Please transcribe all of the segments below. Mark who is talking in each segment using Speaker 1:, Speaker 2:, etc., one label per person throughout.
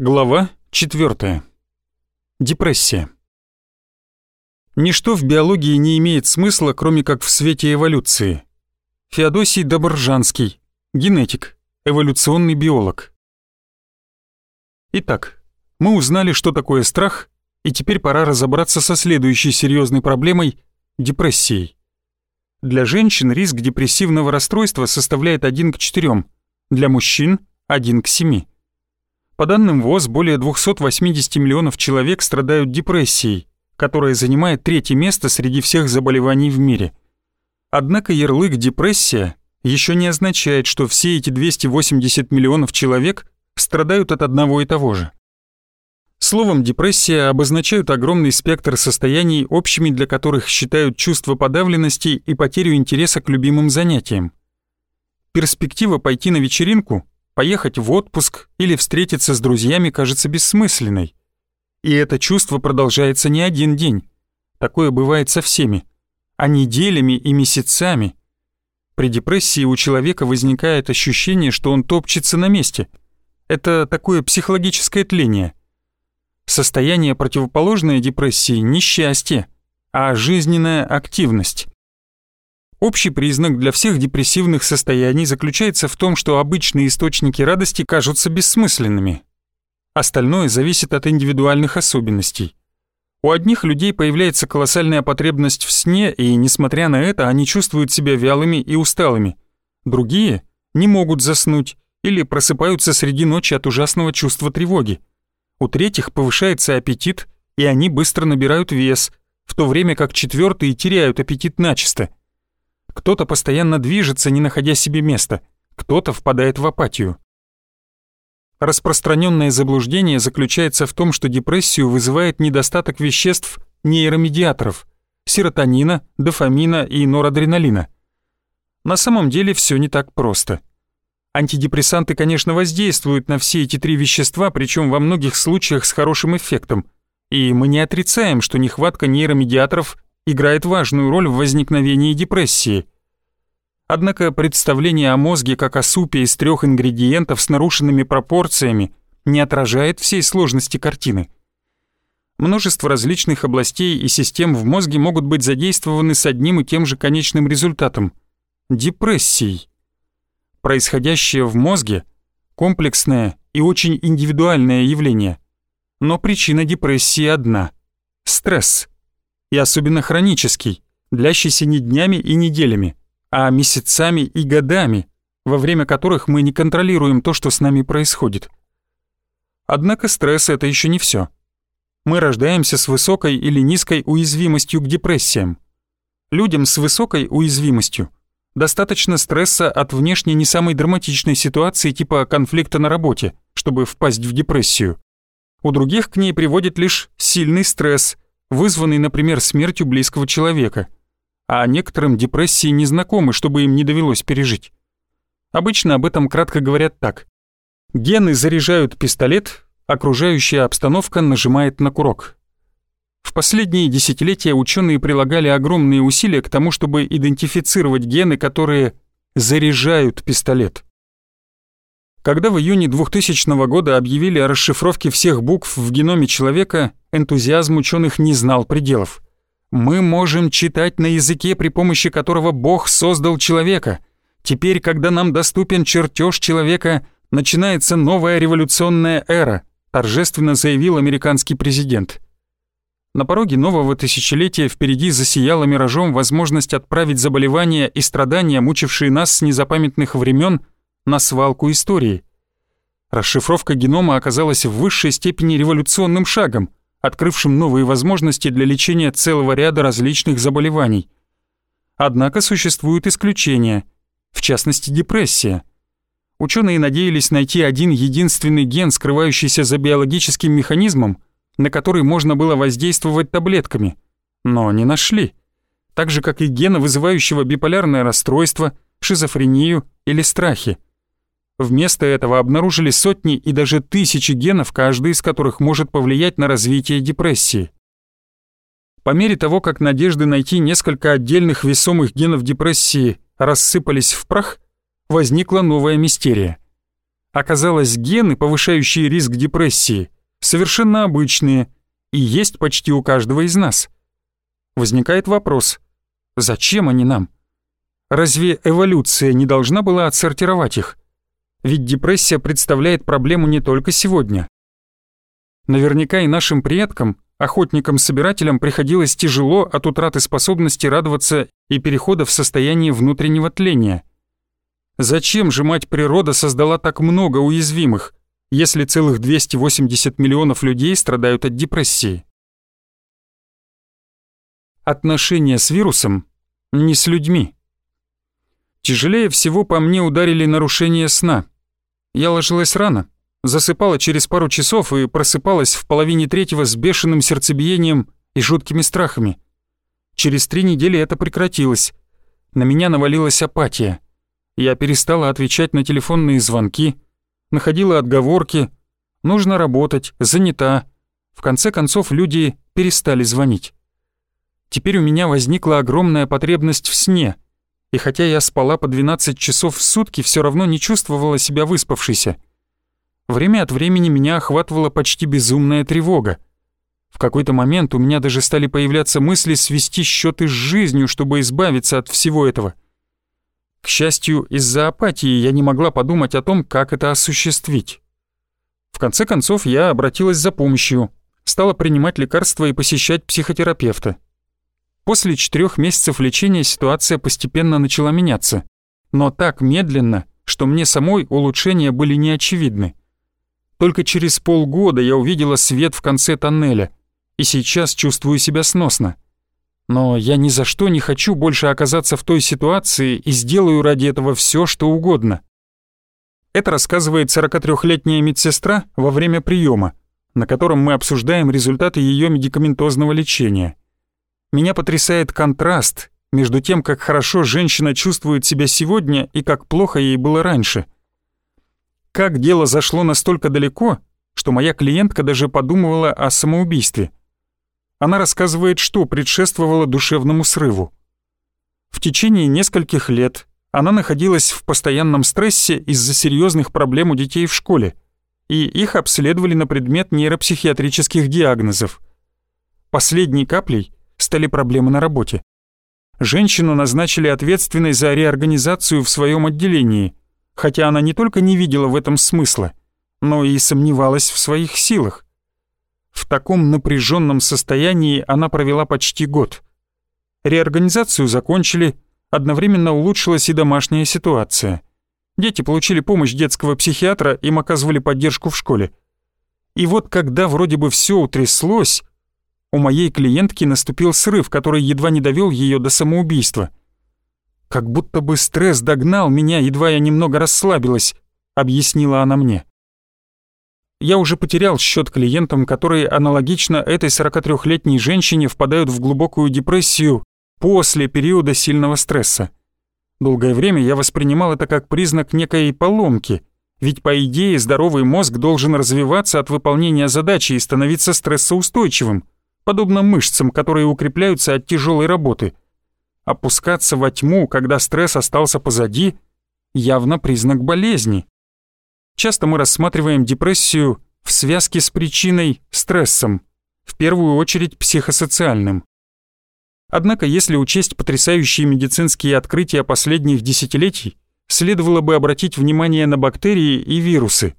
Speaker 1: Глава 4. Депрессия. Ничто в биологии не имеет смысла, кроме как в свете эволюции. Феодосий Добржанский, генетик, эволюционный биолог. Итак, мы узнали, что такое страх, и теперь пора разобраться со следующей серьезной проблемой – депрессией. Для женщин риск депрессивного расстройства составляет 1 к 4, для мужчин – 1 к 7. По данным ВОЗ, более 280 миллионов человек страдают депрессией, которая занимает третье место среди всех заболеваний в мире. Однако ярлык «депрессия» еще не означает, что все эти 280 миллионов человек страдают от одного и того же. Словом «депрессия» обозначают огромный спектр состояний, общими для которых считают чувство подавленности и потерю интереса к любимым занятиям. Перспектива пойти на вечеринку поехать в отпуск или встретиться с друзьями кажется бессмысленной. И это чувство продолжается не один день. Такое бывает со всеми, а неделями и месяцами. При депрессии у человека возникает ощущение, что он топчется на месте. Это такое психологическое тление. Состояние противоположное депрессии – не счастье, а жизненная активность. Общий признак для всех депрессивных состояний заключается в том, что обычные источники радости кажутся бессмысленными. Остальное зависит от индивидуальных особенностей. У одних людей появляется колоссальная потребность в сне, и, несмотря на это, они чувствуют себя вялыми и усталыми. Другие не могут заснуть или просыпаются среди ночи от ужасного чувства тревоги. У третьих повышается аппетит, и они быстро набирают вес, в то время как четвертые теряют аппетит начисто – кто-то постоянно движется, не находя себе места, кто-то впадает в апатию. Распространенное заблуждение заключается в том, что депрессию вызывает недостаток веществ нейромедиаторов – серотонина, дофамина и норадреналина. На самом деле все не так просто. Антидепрессанты, конечно, воздействуют на все эти три вещества, причем во многих случаях с хорошим эффектом. И мы не отрицаем, что нехватка нейромедиаторов играет важную роль в возникновении депрессии. Однако представление о мозге как о супе из трех ингредиентов с нарушенными пропорциями не отражает всей сложности картины. Множество различных областей и систем в мозге могут быть задействованы с одним и тем же конечным результатом – депрессией. Происходящее в мозге – комплексное и очень индивидуальное явление. Но причина депрессии одна – стресс – и особенно хронический, длящийся не днями и неделями, а месяцами и годами, во время которых мы не контролируем то, что с нами происходит. Однако стресс — это еще не все. Мы рождаемся с высокой или низкой уязвимостью к депрессиям. Людям с высокой уязвимостью достаточно стресса от внешне не самой драматичной ситуации типа конфликта на работе, чтобы впасть в депрессию. У других к ней приводит лишь сильный стресс — вызванный, например, смертью близкого человека, а некоторым депрессии не знакомы, чтобы им не довелось пережить. Обычно об этом кратко говорят так. Гены заряжают пистолет, окружающая обстановка нажимает на курок. В последние десятилетия ученые прилагали огромные усилия к тому, чтобы идентифицировать гены, которые заряжают пистолет. Когда в июне 2000 года объявили о расшифровке всех букв в геноме человека, энтузиазм ученых не знал пределов. Мы можем читать на языке, при помощи которого Бог создал человека. Теперь, когда нам доступен чертеж человека, начинается новая революционная эра, торжественно заявил американский президент. На пороге нового тысячелетия впереди засияла миражом возможность отправить заболевания и страдания, мучившие нас с незапамятных времен, на свалку истории. Расшифровка генома оказалась в высшей степени революционным шагом, открывшим новые возможности для лечения целого ряда различных заболеваний. Однако существуют исключения, в частности депрессия. Ученые надеялись найти один единственный ген, скрывающийся за биологическим механизмом, на который можно было воздействовать таблетками, но не нашли. Так же, как и гена, вызывающего биполярное расстройство, шизофрению или страхи. Вместо этого обнаружили сотни и даже тысячи генов, каждый из которых может повлиять на развитие депрессии. По мере того, как надежды найти несколько отдельных весомых генов депрессии рассыпались в прах, возникла новая мистерия. Оказалось, гены, повышающие риск депрессии, совершенно обычные и есть почти у каждого из нас. Возникает вопрос, зачем они нам? Разве эволюция не должна была отсортировать их? Ведь депрессия представляет проблему не только сегодня. Наверняка и нашим предкам, охотникам-собирателям приходилось тяжело от утраты способности радоваться и перехода в состояние внутреннего тления. Зачем же мать природа создала так много уязвимых, если целых 280 миллионов людей страдают от депрессии? Отношения с вирусом не с людьми. Тяжелее всего по мне ударили нарушения сна. Я ложилась рано, засыпала через пару часов и просыпалась в половине третьего с бешеным сердцебиением и жуткими страхами. Через три недели это прекратилось. На меня навалилась апатия. Я перестала отвечать на телефонные звонки, находила отговорки. Нужно работать, занята. В конце концов люди перестали звонить. Теперь у меня возникла огромная потребность в сне, и хотя я спала по 12 часов в сутки, все равно не чувствовала себя выспавшейся. Время от времени меня охватывала почти безумная тревога. В какой-то момент у меня даже стали появляться мысли свести счеты с жизнью, чтобы избавиться от всего этого. К счастью, из-за апатии я не могла подумать о том, как это осуществить. В конце концов, я обратилась за помощью, стала принимать лекарства и посещать психотерапевта. После четырех месяцев лечения ситуация постепенно начала меняться, но так медленно, что мне самой улучшения были неочевидны. Только через полгода я увидела свет в конце тоннеля, и сейчас чувствую себя сносно. Но я ни за что не хочу больше оказаться в той ситуации и сделаю ради этого все, что угодно. Это рассказывает 43-летняя медсестра во время приема, на котором мы обсуждаем результаты ее медикаментозного лечения. Меня потрясает контраст между тем, как хорошо женщина чувствует себя сегодня и как плохо ей было раньше – как дело зашло настолько далеко, что моя клиентка даже подумывала о самоубийстве. Она рассказывает, что предшествовало душевному срыву. В течение нескольких лет она находилась в постоянном стрессе из-за серьезных проблем у детей в школе, и их обследовали на предмет нейропсихиатрических диагнозов. Последней каплей стали проблемы на работе. Женщину назначили ответственной за реорганизацию в своем отделении, хотя она не только не видела в этом смысла, но и сомневалась в своих силах. В таком напряженном состоянии она провела почти год. Реорганизацию закончили, одновременно улучшилась и домашняя ситуация. Дети получили помощь детского психиатра, им оказывали поддержку в школе. И вот когда вроде бы все утряслось, у моей клиентки наступил срыв, который едва не довел ее до самоубийства. «Как будто бы стресс догнал меня, едва я немного расслабилась», — объяснила она мне. Я уже потерял счет клиентам, которые аналогично этой 43-летней женщине впадают в глубокую депрессию после периода сильного стресса. Долгое время я воспринимал это как признак некой поломки, ведь по идее здоровый мозг должен развиваться от выполнения задачи и становиться стрессоустойчивым, подобно мышцам, которые укрепляются от тяжелой работы — Опускаться во тьму, когда стресс остался позади, явно признак болезни. Часто мы рассматриваем депрессию в связке с причиной стрессом, в первую очередь психосоциальным. Однако, если учесть потрясающие медицинские открытия последних десятилетий, следовало бы обратить внимание на бактерии и вирусы.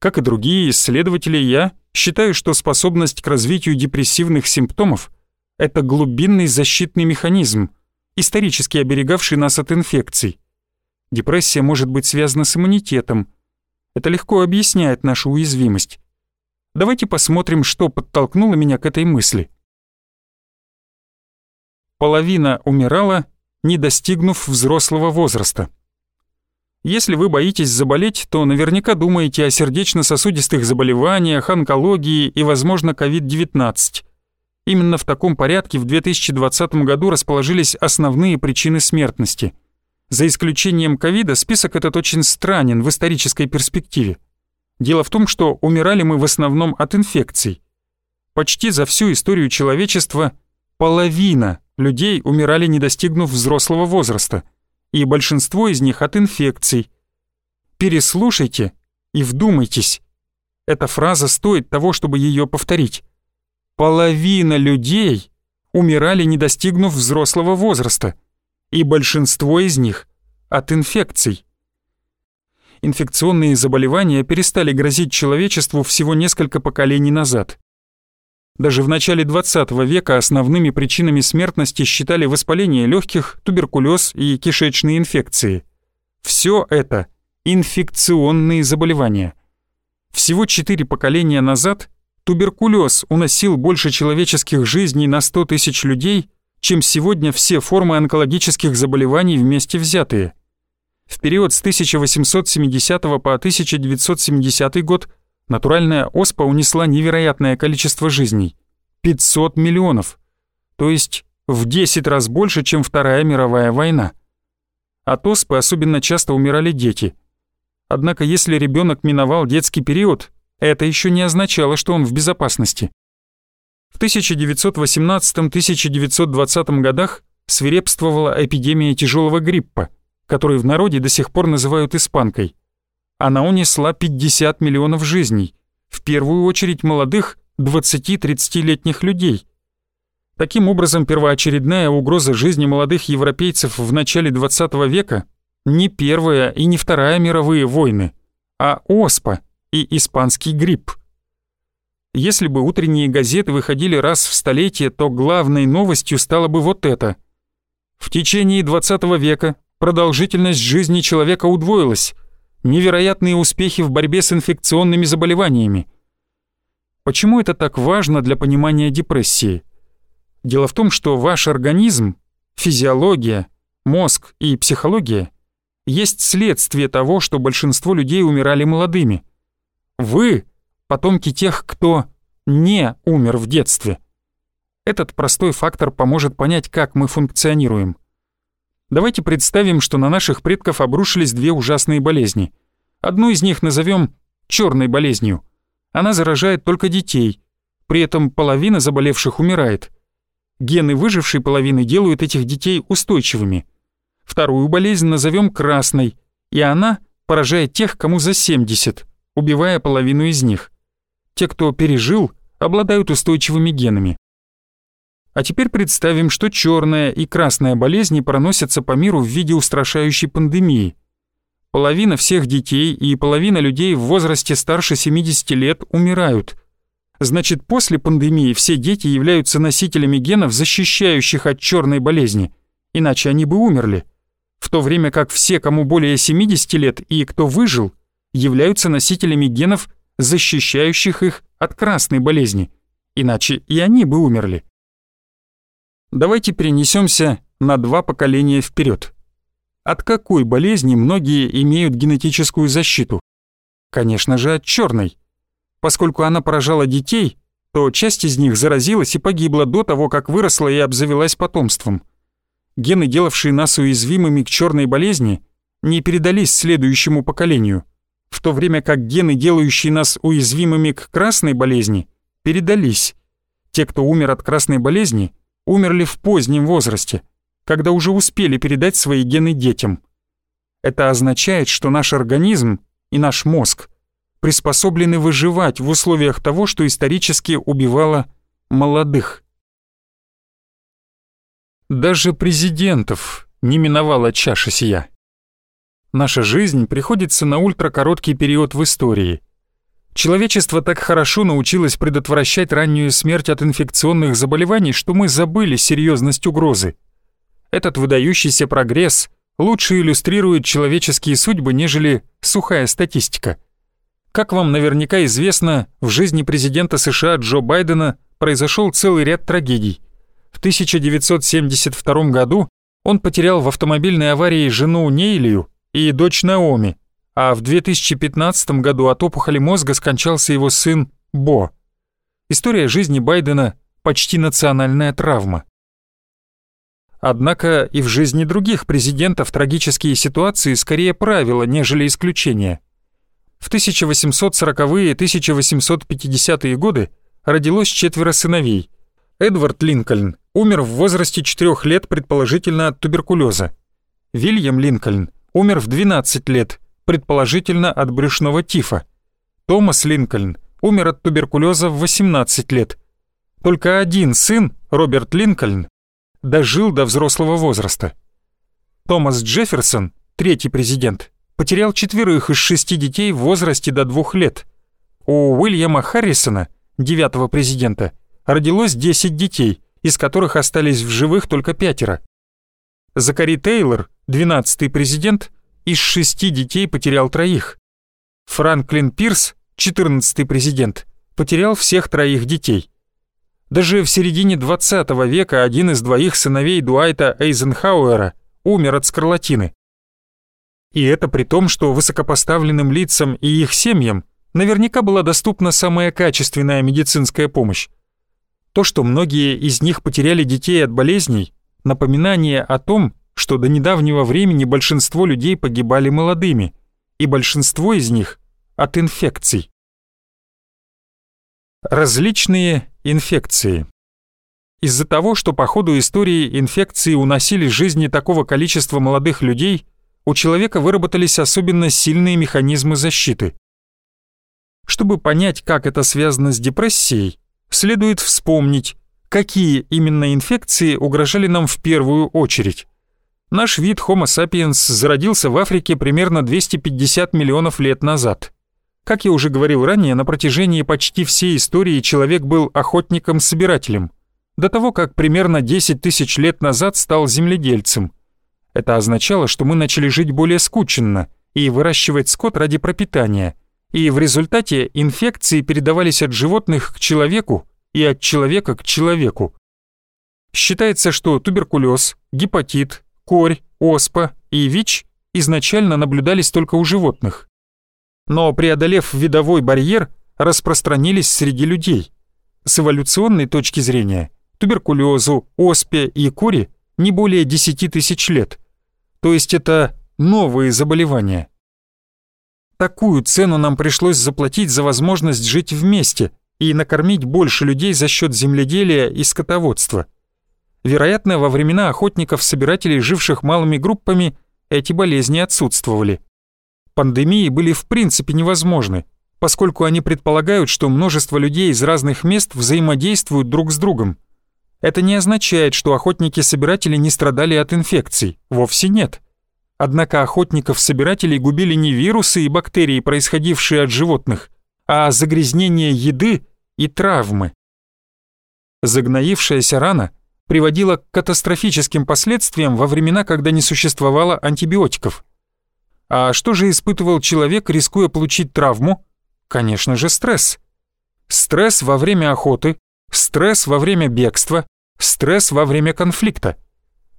Speaker 1: Как и другие исследователи, я считаю, что способность к развитию депрессивных симптомов – это глубинный защитный механизм, исторически оберегавший нас от инфекций. Депрессия может быть связана с иммунитетом. Это легко объясняет нашу уязвимость. Давайте посмотрим, что подтолкнуло меня к этой мысли. Половина умирала, не достигнув взрослого возраста. Если вы боитесь заболеть, то наверняка думаете о сердечно-сосудистых заболеваниях, онкологии и, возможно, COVID-19. Именно в таком порядке в 2020 году расположились основные причины смертности. За исключением ковида список этот очень странен в исторической перспективе. Дело в том, что умирали мы в основном от инфекций. Почти за всю историю человечества половина людей умирали, не достигнув взрослого возраста, и большинство из них от инфекций. Переслушайте И вдумайтесь, эта фраза стоит того, чтобы ее повторить. Половина людей умирали, не достигнув взрослого возраста, и большинство из них от инфекций. Инфекционные заболевания перестали грозить человечеству всего несколько поколений назад. Даже в начале 20 века основными причинами смертности считали воспаление легких, туберкулез и кишечные инфекции. Все это инфекционные заболевания. Всего четыре поколения назад туберкулез уносил больше человеческих жизней на 100 тысяч людей, чем сегодня все формы онкологических заболеваний вместе взятые. В период с 1870 по 1970 год натуральная оспа унесла невероятное количество жизней – 500 миллионов, то есть в 10 раз больше, чем Вторая мировая война. От оспы особенно часто умирали дети. Однако если ребенок миновал детский период, это еще не означало, что он в безопасности. В 1918-1920 годах свирепствовала эпидемия тяжелого гриппа, который в народе до сих пор называют испанкой – она унесла 50 миллионов жизней, в первую очередь молодых 20-30-летних людей. Таким образом, первоочередная угроза жизни молодых европейцев в начале 20 века не Первая и не Вторая мировые войны, а ОСПА и испанский грипп. Если бы утренние газеты выходили раз в столетие, то главной новостью стало бы вот это. В течение 20 века продолжительность жизни человека удвоилась, невероятные успехи в борьбе с инфекционными заболеваниями. Почему это так важно для понимания депрессии? Дело в том, что ваш организм, физиология, мозг и психология есть следствие того, что большинство людей умирали молодыми. Вы — потомки тех, кто не умер в детстве. Этот простой фактор поможет понять, как мы функционируем. Давайте представим, что на наших предков обрушились две ужасные болезни. Одну из них назовем черной болезнью. Она заражает только детей. При этом половина заболевших умирает. Гены выжившей половины делают этих детей устойчивыми. Вторую болезнь назовем красной, и она поражает тех, кому за 70, убивая половину из них. Те, кто пережил, обладают устойчивыми генами. А теперь представим, что черная и красная болезни проносятся по миру в виде устрашающей пандемии. Половина всех детей и половина людей в возрасте старше 70 лет умирают. Значит, после пандемии все дети являются носителями генов, защищающих от черной болезни, иначе они бы умерли. В то время как все, кому более 70 лет и кто выжил, являются носителями генов, защищающих их от красной болезни, иначе и они бы умерли. Давайте перенесемся на два поколения вперед. От какой болезни многие имеют генетическую защиту? Конечно же, от черной. Поскольку она поражала детей, то часть из них заразилась и погибла до того, как выросла и обзавелась потомством. Гены, делавшие нас уязвимыми к черной болезни, не передались следующему поколению, в то время как гены, делающие нас уязвимыми к красной болезни, передались. Те, кто умер от красной болезни, умерли в позднем возрасте, когда уже успели передать свои гены детям. Это означает, что наш организм и наш мозг приспособлены выживать в условиях того, что исторически убивало молодых. Даже президентов не миновала чаша сия. Наша жизнь приходится на ультракороткий период в истории, Человечество так хорошо научилось предотвращать раннюю смерть от инфекционных заболеваний, что мы забыли серьезность угрозы. Этот выдающийся прогресс лучше иллюстрирует человеческие судьбы, нежели сухая статистика. Как вам наверняка известно, в жизни президента США Джо Байдена произошел целый ряд трагедий. В 1972 году он потерял в автомобильной аварии жену Нейлию и дочь Наоми, а в 2015 году от опухоли мозга скончался его сын Бо. История жизни Байдена – почти национальная травма. Однако и в жизни других президентов трагические ситуации скорее правило, нежели исключение. В 1840-е и 1850-е годы родилось четверо сыновей. Эдвард Линкольн умер в возрасте 4 лет предположительно от туберкулеза. Вильям Линкольн умер в 12 лет предположительно от брюшного тифа. Томас Линкольн умер от туберкулеза в 18 лет. Только один сын, Роберт Линкольн, дожил до взрослого возраста. Томас Джефферсон, третий президент, потерял четверых из шести детей в возрасте до двух лет. У Уильяма Харрисона, девятого президента, родилось 10 детей, из которых остались в живых только пятеро. Закари Тейлор, двенадцатый президент, из шести детей потерял троих. Франклин Пирс, четырнадцатый президент, потерял всех троих детей. Даже в середине 20 века один из двоих сыновей Дуайта Эйзенхауэра умер от скарлатины. И это при том, что высокопоставленным лицам и их семьям наверняка была доступна самая качественная медицинская помощь. То, что многие из них потеряли детей от болезней, напоминание о том, что до недавнего времени большинство людей погибали молодыми, и большинство из них от инфекций. Различные инфекции. Из-за того, что по ходу истории инфекции уносили жизни такого количества молодых людей, у человека выработались особенно сильные механизмы защиты. Чтобы понять, как это связано с депрессией, следует вспомнить, какие именно инфекции угрожали нам в первую очередь. Наш вид Homo sapiens зародился в Африке примерно 250 миллионов лет назад. Как я уже говорил ранее, на протяжении почти всей истории человек был охотником-собирателем, до того, как примерно 10 тысяч лет назад стал земледельцем. Это означало, что мы начали жить более скученно и выращивать скот ради пропитания, и в результате инфекции передавались от животных к человеку и от человека к человеку. Считается, что туберкулез, гепатит, корь, оспа и ВИЧ изначально наблюдались только у животных но, преодолев видовой барьер, распространились среди людей. С эволюционной точки зрения, туберкулезу, оспе и кури не более 10 тысяч лет. То есть это новые заболевания. Такую цену нам пришлось заплатить за возможность жить вместе и накормить больше людей за счет земледелия и скотоводства. Вероятно, во времена охотников-собирателей, живших малыми группами, эти болезни отсутствовали пандемии были в принципе невозможны, поскольку они предполагают, что множество людей из разных мест взаимодействуют друг с другом. Это не означает, что охотники-собиратели не страдали от инфекций, вовсе нет. Однако охотников-собирателей губили не вирусы и бактерии, происходившие от животных, а загрязнение еды и травмы. Загноившаяся рана приводила к катастрофическим последствиям во времена, когда не существовало антибиотиков – а что же испытывал человек, рискуя получить травму? Конечно же, стресс. Стресс во время охоты, стресс во время бегства, стресс во время конфликта.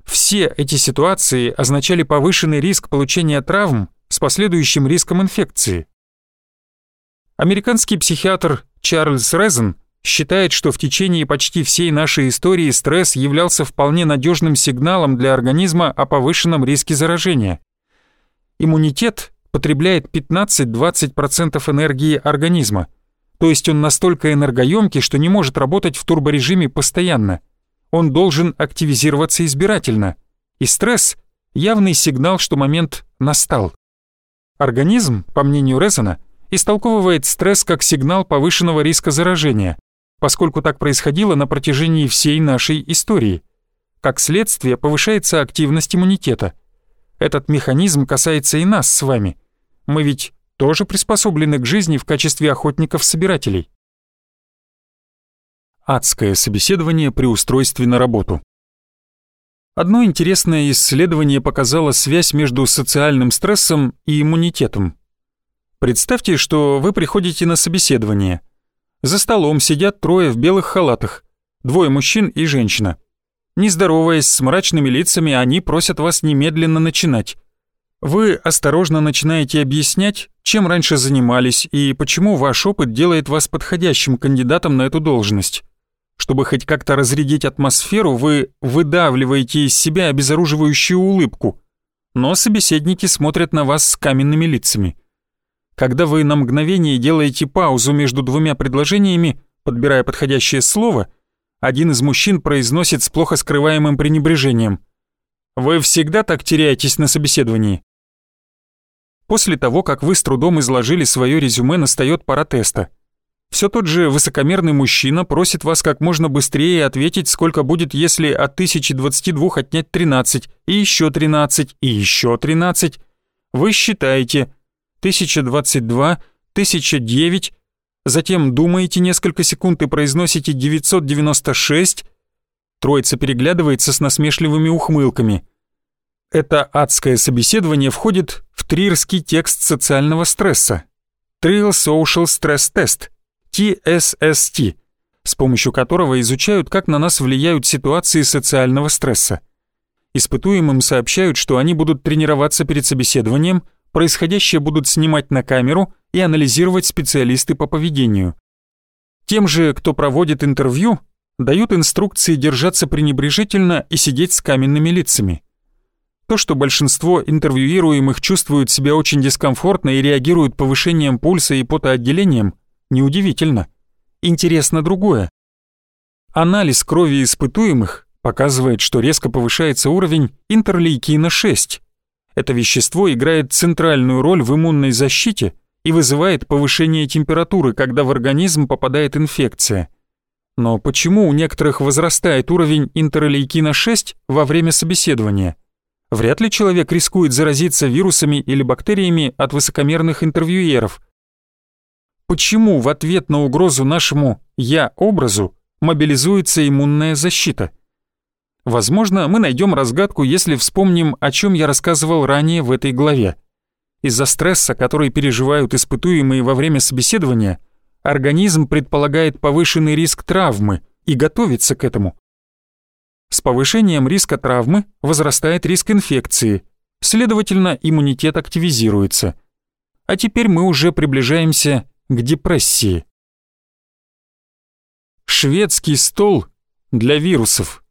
Speaker 1: Все эти ситуации означали повышенный риск получения травм с последующим риском инфекции. Американский психиатр Чарльз Резен считает, что в течение почти всей нашей истории стресс являлся вполне надежным сигналом для организма о повышенном риске заражения иммунитет потребляет 15-20% энергии организма, то есть он настолько энергоемкий, что не может работать в турборежиме постоянно. Он должен активизироваться избирательно, и стресс – явный сигнал, что момент настал. Организм, по мнению Резона, истолковывает стресс как сигнал повышенного риска заражения, поскольку так происходило на протяжении всей нашей истории. Как следствие повышается активность иммунитета – этот механизм касается и нас с вами. Мы ведь тоже приспособлены к жизни в качестве охотников-собирателей. Адское собеседование при устройстве на работу. Одно интересное исследование показало связь между социальным стрессом и иммунитетом. Представьте, что вы приходите на собеседование. За столом сидят трое в белых халатах, двое мужчин и женщина. Не здороваясь с мрачными лицами, они просят вас немедленно начинать. Вы осторожно начинаете объяснять, чем раньше занимались и почему ваш опыт делает вас подходящим кандидатом на эту должность. Чтобы хоть как-то разрядить атмосферу, вы выдавливаете из себя обезоруживающую улыбку, но собеседники смотрят на вас с каменными лицами. Когда вы на мгновение делаете паузу между двумя предложениями, подбирая подходящее слово – один из мужчин произносит с плохо скрываемым пренебрежением. «Вы всегда так теряетесь на собеседовании?» После того, как вы с трудом изложили свое резюме, настает пора теста. Все тот же высокомерный мужчина просит вас как можно быстрее ответить, сколько будет, если от 1022 отнять 13, и еще 13, и еще 13. Вы считаете 1022, 1009, затем думаете несколько секунд и произносите 996. Троица переглядывается с насмешливыми ухмылками. Это адское собеседование входит в трирский текст социального стресса. Trial Social Stress Test – TSST, с помощью которого изучают, как на нас влияют ситуации социального стресса. Испытуемым сообщают, что они будут тренироваться перед собеседованием, происходящее будут снимать на камеру и анализировать специалисты по поведению. Тем же, кто проводит интервью, дают инструкции держаться пренебрежительно и сидеть с каменными лицами. То, что большинство интервьюируемых чувствуют себя очень дискомфортно и реагируют повышением пульса и потоотделением – Неудивительно. Интересно другое. Анализ крови испытуемых показывает, что резко повышается уровень интерлейкина-6. Это вещество играет центральную роль в иммунной защите и вызывает повышение температуры, когда в организм попадает инфекция. Но почему у некоторых возрастает уровень интерлейкина-6 во время собеседования? Вряд ли человек рискует заразиться вирусами или бактериями от высокомерных интервьюеров – почему в ответ на угрозу нашему «я-образу» мобилизуется иммунная защита. Возможно, мы найдем разгадку, если вспомним, о чем я рассказывал ранее в этой главе. Из-за стресса, который переживают испытуемые во время собеседования, организм предполагает повышенный риск травмы и готовится к этому. С повышением риска травмы возрастает риск инфекции, следовательно, иммунитет активизируется. А теперь мы уже приближаемся к депрессии. Шведский стол для вирусов.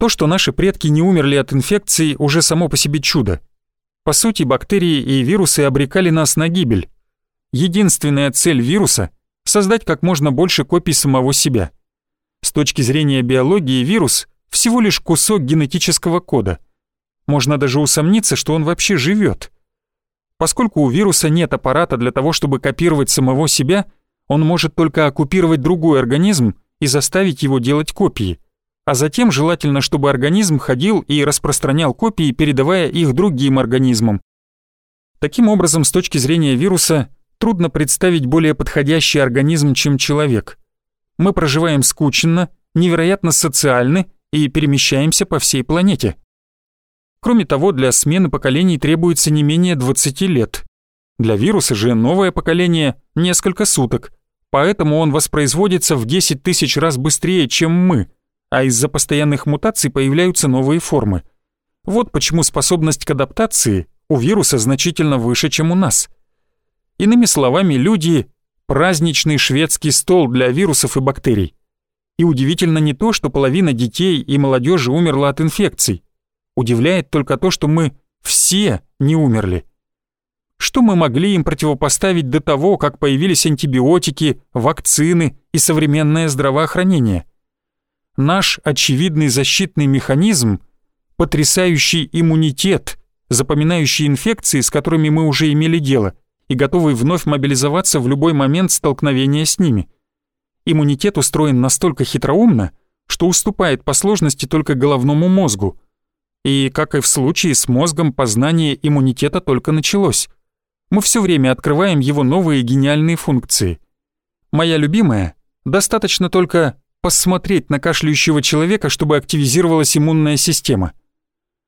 Speaker 1: То, что наши предки не умерли от инфекции, уже само по себе чудо. По сути, бактерии и вирусы обрекали нас на гибель. Единственная цель вируса — создать как можно больше копий самого себя. С точки зрения биологии вирус — всего лишь кусок генетического кода. Можно даже усомниться, что он вообще живет. Поскольку у вируса нет аппарата для того, чтобы копировать самого себя, он может только оккупировать другой организм и заставить его делать копии. А затем желательно, чтобы организм ходил и распространял копии, передавая их другим организмам. Таким образом, с точки зрения вируса, трудно представить более подходящий организм, чем человек. Мы проживаем скучно, невероятно социальны и перемещаемся по всей планете. Кроме того, для смены поколений требуется не менее 20 лет. Для вируса же новое поколение – несколько суток, поэтому он воспроизводится в 10 тысяч раз быстрее, чем мы, а из-за постоянных мутаций появляются новые формы. Вот почему способность к адаптации у вируса значительно выше, чем у нас. Иными словами, люди – праздничный шведский стол для вирусов и бактерий. И удивительно не то, что половина детей и молодежи умерла от инфекций, Удивляет только то, что мы все не умерли. Что мы могли им противопоставить до того, как появились антибиотики, вакцины и современное здравоохранение? Наш очевидный защитный механизм – потрясающий иммунитет, запоминающий инфекции, с которыми мы уже имели дело, и готовый вновь мобилизоваться в любой момент столкновения с ними. Иммунитет устроен настолько хитроумно, что уступает по сложности только головному мозгу – и, как и в случае с мозгом, познание иммунитета только началось. Мы все время открываем его новые гениальные функции. Моя любимая, достаточно только посмотреть на кашляющего человека, чтобы активизировалась иммунная система.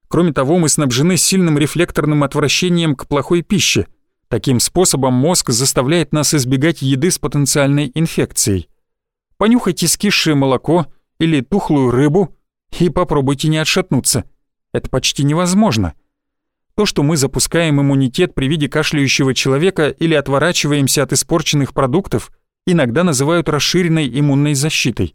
Speaker 1: Кроме того, мы снабжены сильным рефлекторным отвращением к плохой пище. Таким способом мозг заставляет нас избегать еды с потенциальной инфекцией. Понюхайте скисшее молоко или тухлую рыбу и попробуйте не отшатнуться. Это почти невозможно. То, что мы запускаем иммунитет при виде кашляющего человека или отворачиваемся от испорченных продуктов, иногда называют расширенной иммунной защитой.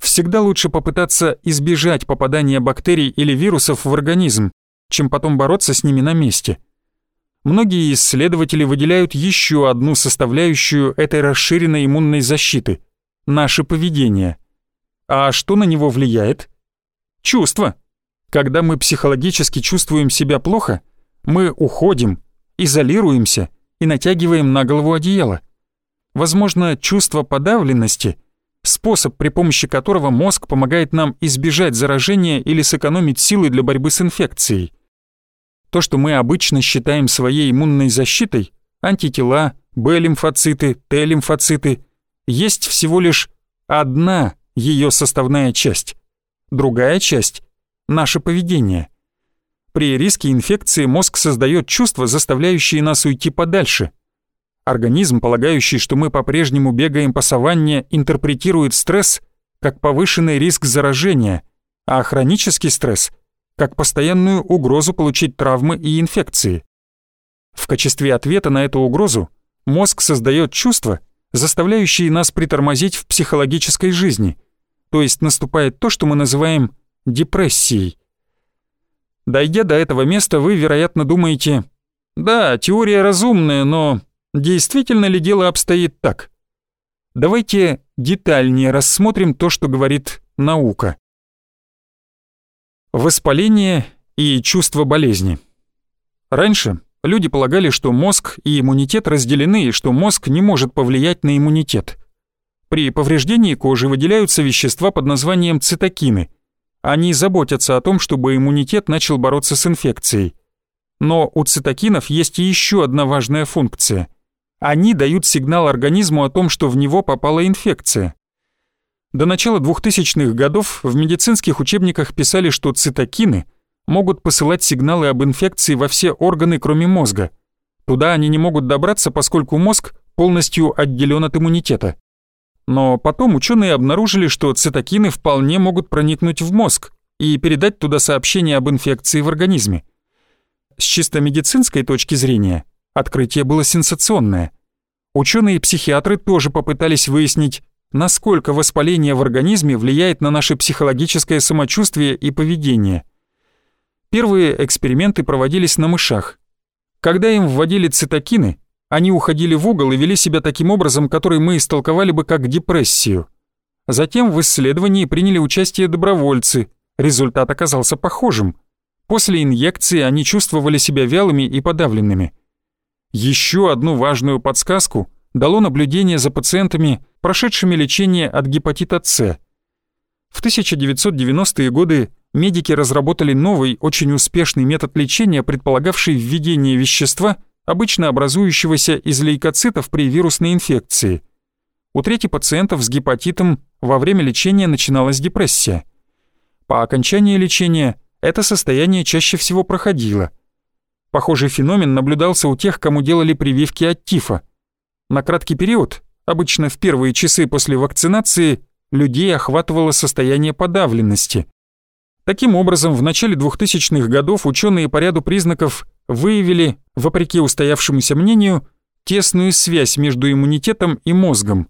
Speaker 1: Всегда лучше попытаться избежать попадания бактерий или вирусов в организм, чем потом бороться с ними на месте. Многие исследователи выделяют еще одну составляющую этой расширенной иммунной защиты – наше поведение. А что на него влияет? Чувства. Когда мы психологически чувствуем себя плохо, Мы уходим, изолируемся и натягиваем на голову одеяло. Возможно, чувство подавленности — способ, при помощи которого мозг помогает нам избежать заражения или сэкономить силы для борьбы с инфекцией. То, что мы обычно считаем своей иммунной защитой, антитела, Б-лимфоциты, Т-лимфоциты, есть всего лишь одна ее составная часть. Другая часть — наше поведение. При риске инфекции мозг создает чувства, заставляющие нас уйти подальше. Организм, полагающий, что мы по-прежнему бегаем по саванне, интерпретирует стресс как повышенный риск заражения, а хронический стресс — как постоянную угрозу получить травмы и инфекции. В качестве ответа на эту угрозу мозг создает чувства, заставляющие нас притормозить в психологической жизни, то есть наступает то, что мы называем депрессией. Дойдя до этого места, вы, вероятно, думаете, да, теория разумная, но действительно ли дело обстоит так? Давайте детальнее рассмотрим то, что говорит наука. Воспаление и чувство болезни. Раньше люди полагали, что мозг и иммунитет разделены и что мозг не может повлиять на иммунитет. При повреждении кожи выделяются вещества под названием цитокины. Они заботятся о том, чтобы иммунитет начал бороться с инфекцией. Но у цитокинов есть еще одна важная функция. Они дают сигнал организму о том, что в него попала инфекция. До начала 2000-х годов в медицинских учебниках писали, что цитокины могут посылать сигналы об инфекции во все органы, кроме мозга. Туда они не могут добраться, поскольку мозг полностью отделен от иммунитета. Но потом ученые обнаружили, что цитокины вполне могут проникнуть в мозг и передать туда сообщение об инфекции в организме. С чисто медицинской точки зрения открытие было сенсационное. Ученые-психиатры тоже попытались выяснить, насколько воспаление в организме влияет на наше психологическое самочувствие и поведение. Первые эксперименты проводились на мышах. Когда им вводили цитокины, они уходили в угол и вели себя таким образом, который мы истолковали бы как депрессию. Затем в исследовании приняли участие добровольцы. Результат оказался похожим. После инъекции они чувствовали себя вялыми и подавленными. Еще одну важную подсказку дало наблюдение за пациентами, прошедшими лечение от гепатита С. В 1990-е годы медики разработали новый, очень успешный метод лечения, предполагавший введение вещества, обычно образующегося из лейкоцитов при вирусной инфекции. У трети пациентов с гепатитом во время лечения начиналась депрессия. По окончании лечения это состояние чаще всего проходило. Похожий феномен наблюдался у тех, кому делали прививки от тифа. На краткий период, обычно в первые часы после вакцинации, людей охватывало состояние подавленности. Таким образом, в начале 2000-х годов ученые по ряду признаков выявили, вопреки устоявшемуся мнению, тесную связь между иммунитетом и мозгом.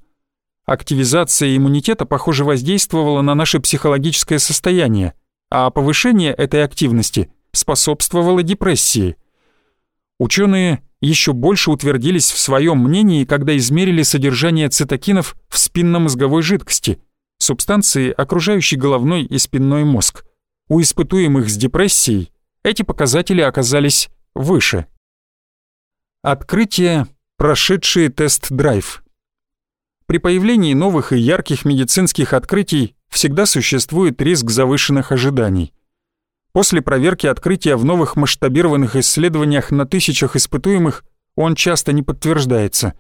Speaker 1: Активизация иммунитета, похоже, воздействовала на наше психологическое состояние, а повышение этой активности способствовало депрессии. Ученые еще больше утвердились в своем мнении, когда измерили содержание цитокинов в спинномозговой жидкости, субстанции, окружающей головной и спинной мозг. У испытуемых с депрессией эти показатели оказались выше. Открытие, прошедшие тест-драйв. При появлении новых и ярких медицинских открытий всегда существует риск завышенных ожиданий. После проверки открытия в новых масштабированных исследованиях на тысячах испытуемых он часто не подтверждается.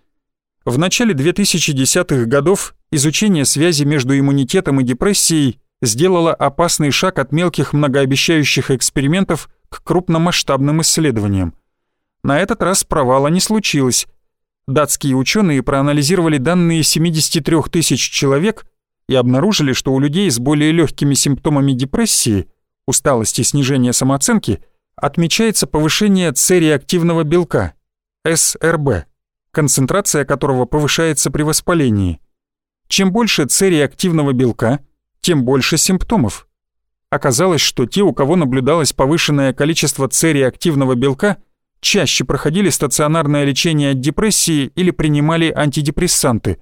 Speaker 1: В начале 2010-х годов изучение связи между иммунитетом и депрессией сделало опасный шаг от мелких многообещающих экспериментов к крупномасштабным исследованиям. На этот раз провала не случилось. Датские ученые проанализировали данные 73 тысяч человек и обнаружили, что у людей с более легкими симптомами депрессии – усталости и снижения самооценки отмечается повышение С-реактивного белка, СРБ, концентрация которого повышается при воспалении. Чем больше С-реактивного белка, тем больше симптомов. Оказалось, что те, у кого наблюдалось повышенное количество С-реактивного белка, чаще проходили стационарное лечение от депрессии или принимали антидепрессанты.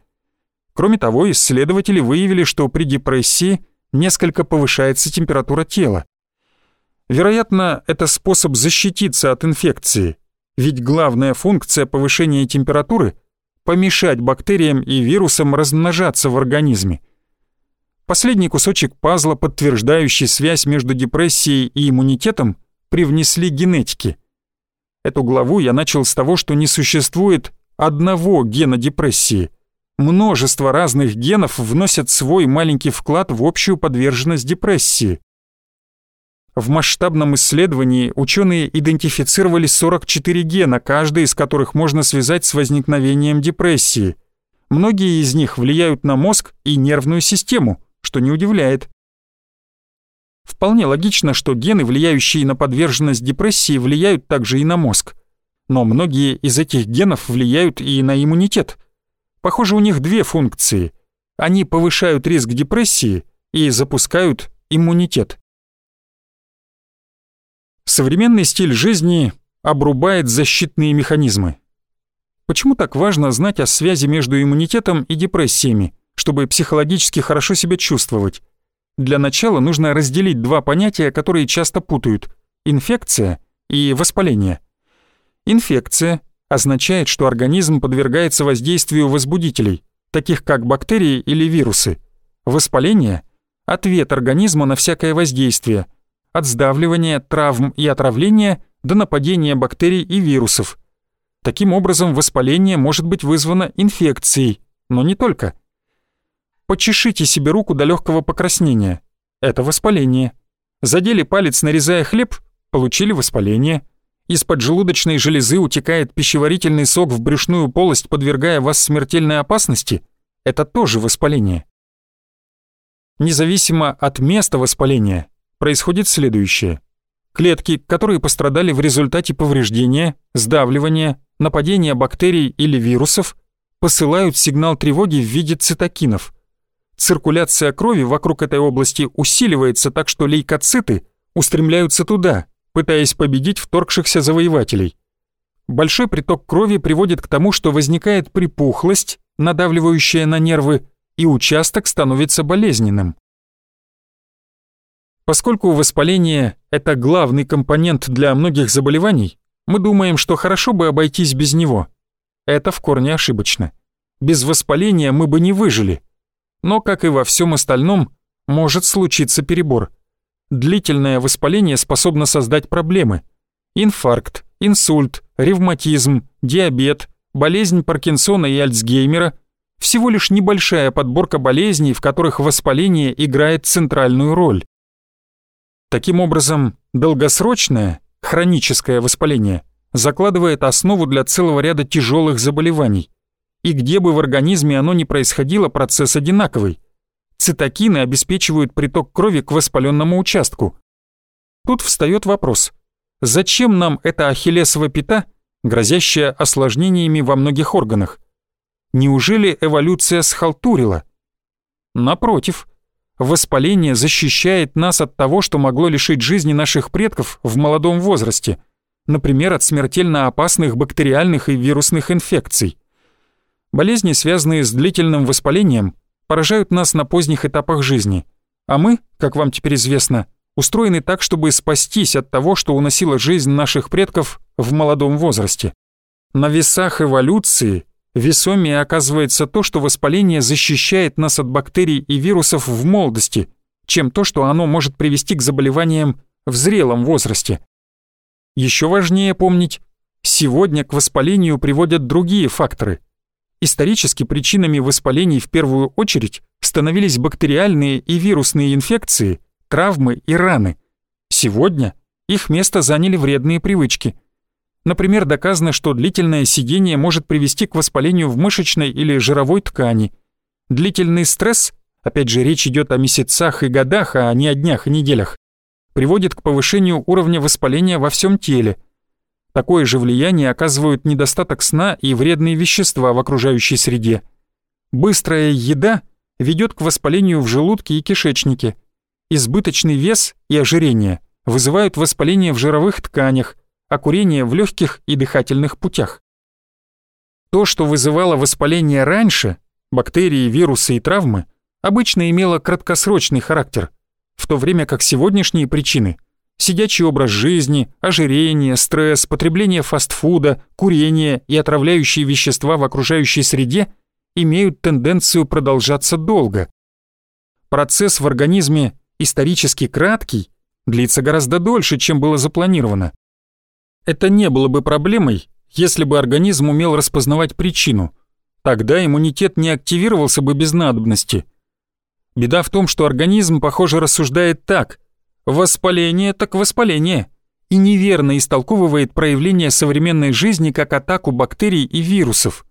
Speaker 1: Кроме того, исследователи выявили, что при депрессии несколько повышается температура тела. Вероятно, это способ защититься от инфекции, ведь главная функция повышения температуры – помешать бактериям и вирусам размножаться в организме. Последний кусочек пазла, подтверждающий связь между депрессией и иммунитетом, привнесли генетики. Эту главу я начал с того, что не существует одного гена депрессии. Множество разных генов вносят свой маленький вклад в общую подверженность депрессии. В масштабном исследовании ученые идентифицировали 44 гена, каждый из которых можно связать с возникновением депрессии. Многие из них влияют на мозг и нервную систему, что не удивляет. Вполне логично, что гены, влияющие на подверженность депрессии, влияют также и на мозг. Но многие из этих генов влияют и на иммунитет. Похоже, у них две функции. Они повышают риск депрессии и запускают иммунитет. Современный стиль жизни обрубает защитные механизмы. Почему так важно знать о связи между иммунитетом и депрессиями, чтобы психологически хорошо себя чувствовать? Для начала нужно разделить два понятия, которые часто путают – инфекция и воспаление. Инфекция означает, что организм подвергается воздействию возбудителей, таких как бактерии или вирусы. Воспаление – ответ организма на всякое воздействие, от сдавливания, травм и отравления до нападения бактерий и вирусов. Таким образом, воспаление может быть вызвано инфекцией, но не только. Почешите себе руку до легкого покраснения. Это воспаление. Задели палец, нарезая хлеб, получили воспаление. Из поджелудочной железы утекает пищеварительный сок в брюшную полость, подвергая вас смертельной опасности. Это тоже воспаление. Независимо от места воспаления, происходит следующее. Клетки, которые пострадали в результате повреждения, сдавливания, нападения бактерий или вирусов, посылают сигнал тревоги в виде цитокинов. Циркуляция крови вокруг этой области усиливается так, что лейкоциты устремляются туда, пытаясь победить вторгшихся завоевателей. Большой приток крови приводит к тому, что возникает припухлость, надавливающая на нервы, и участок становится болезненным. Поскольку воспаление – это главный компонент для многих заболеваний, мы думаем, что хорошо бы обойтись без него. Это в корне ошибочно. Без воспаления мы бы не выжили. Но, как и во всем остальном, может случиться перебор. Длительное воспаление способно создать проблемы. Инфаркт, инсульт, ревматизм, диабет, болезнь Паркинсона и Альцгеймера – всего лишь небольшая подборка болезней, в которых воспаление играет центральную роль. Таким образом, долгосрочное, хроническое воспаление закладывает основу для целого ряда тяжелых заболеваний. И где бы в организме оно ни происходило, процесс одинаковый. Цитокины обеспечивают приток крови к воспаленному участку. Тут встает вопрос, зачем нам эта ахиллесова пята, грозящая осложнениями во многих органах? Неужели эволюция схалтурила? Напротив – Воспаление защищает нас от того, что могло лишить жизни наших предков в молодом возрасте, например, от смертельно опасных бактериальных и вирусных инфекций. Болезни, связанные с длительным воспалением, поражают нас на поздних этапах жизни, а мы, как вам теперь известно, устроены так, чтобы спастись от того, что уносило жизнь наших предков в молодом возрасте. На весах эволюции Весомее оказывается то, что воспаление защищает нас от бактерий и вирусов в молодости, чем то, что оно может привести к заболеваниям в зрелом возрасте. Еще важнее помнить, сегодня к воспалению приводят другие факторы. Исторически причинами воспалений в первую очередь становились бактериальные и вирусные инфекции, травмы и раны. Сегодня их место заняли вредные привычки – Например, доказано, что длительное сидение может привести к воспалению в мышечной или жировой ткани. Длительный стресс, опять же речь идет о месяцах и годах, а не о днях и неделях, приводит к повышению уровня воспаления во всем теле. Такое же влияние оказывают недостаток сна и вредные вещества в окружающей среде. Быстрая еда ведет к воспалению в желудке и кишечнике. Избыточный вес и ожирение вызывают воспаление в жировых тканях, а курение в легких и дыхательных путях. То, что вызывало воспаление раньше, бактерии, вирусы и травмы, обычно имело краткосрочный характер, в то время как сегодняшние причины Сидячий образ жизни, ожирение, стресс, потребление фастфуда, курение и отравляющие вещества в окружающей среде имеют тенденцию продолжаться долго. Процесс в организме исторически краткий, длится гораздо дольше, чем было запланировано. Это не было бы проблемой, если бы организм умел распознавать причину. Тогда иммунитет не активировался бы без надобности. Беда в том, что организм, похоже, рассуждает так. Воспаление так воспаление. И неверно истолковывает проявление современной жизни как атаку бактерий и вирусов.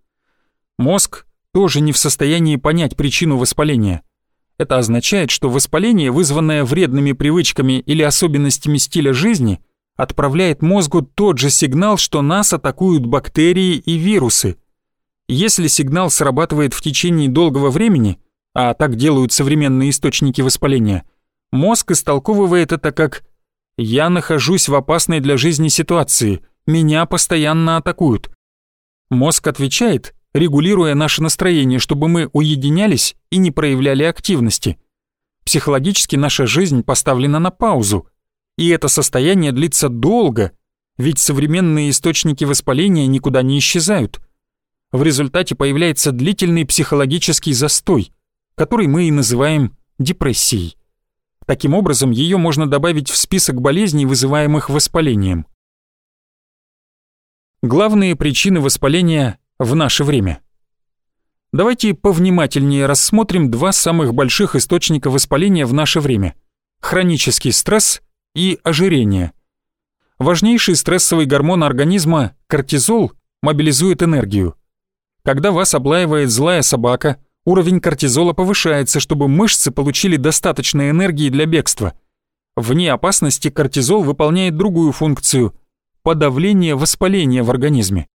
Speaker 1: Мозг тоже не в состоянии понять причину воспаления. Это означает, что воспаление, вызванное вредными привычками или особенностями стиля жизни, отправляет мозгу тот же сигнал, что нас атакуют бактерии и вирусы. Если сигнал срабатывает в течение долгого времени, а так делают современные источники воспаления, мозг истолковывает это как «я нахожусь в опасной для жизни ситуации, меня постоянно атакуют». Мозг отвечает регулируя наше настроение, чтобы мы уединялись и не проявляли активности. Психологически наша жизнь поставлена на паузу, и это состояние длится долго, ведь современные источники воспаления никуда не исчезают. В результате появляется длительный психологический застой, который мы и называем депрессией. Таким образом, ее можно добавить в список болезней, вызываемых воспалением. Главные причины воспаления в наше время. Давайте повнимательнее рассмотрим два самых больших источника воспаления в наше время – хронический стресс и ожирение. Важнейший стрессовый гормон организма – кортизол – мобилизует энергию. Когда вас облаивает злая собака, уровень кортизола повышается, чтобы мышцы получили достаточно энергии для бегства. Вне опасности кортизол выполняет другую функцию – подавление воспаления в организме.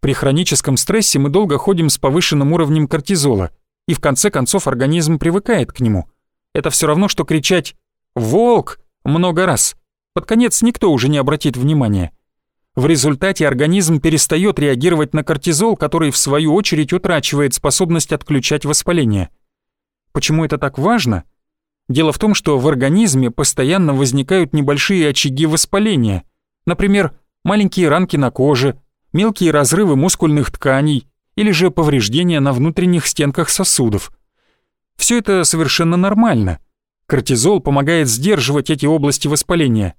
Speaker 1: При хроническом стрессе мы долго ходим с повышенным уровнем кортизола, и в конце концов организм привыкает к нему. Это все равно, что кричать «Волк!» Много раз. Под конец никто уже не обратит внимания. В результате организм перестает реагировать на кортизол, который в свою очередь утрачивает способность отключать воспаление. Почему это так важно? Дело в том, что в организме постоянно возникают небольшие очаги воспаления. Например, маленькие ранки на коже, мелкие разрывы мускульных тканей или же повреждения на внутренних стенках сосудов. Все это совершенно нормально. Кортизол помогает сдерживать эти области воспаления.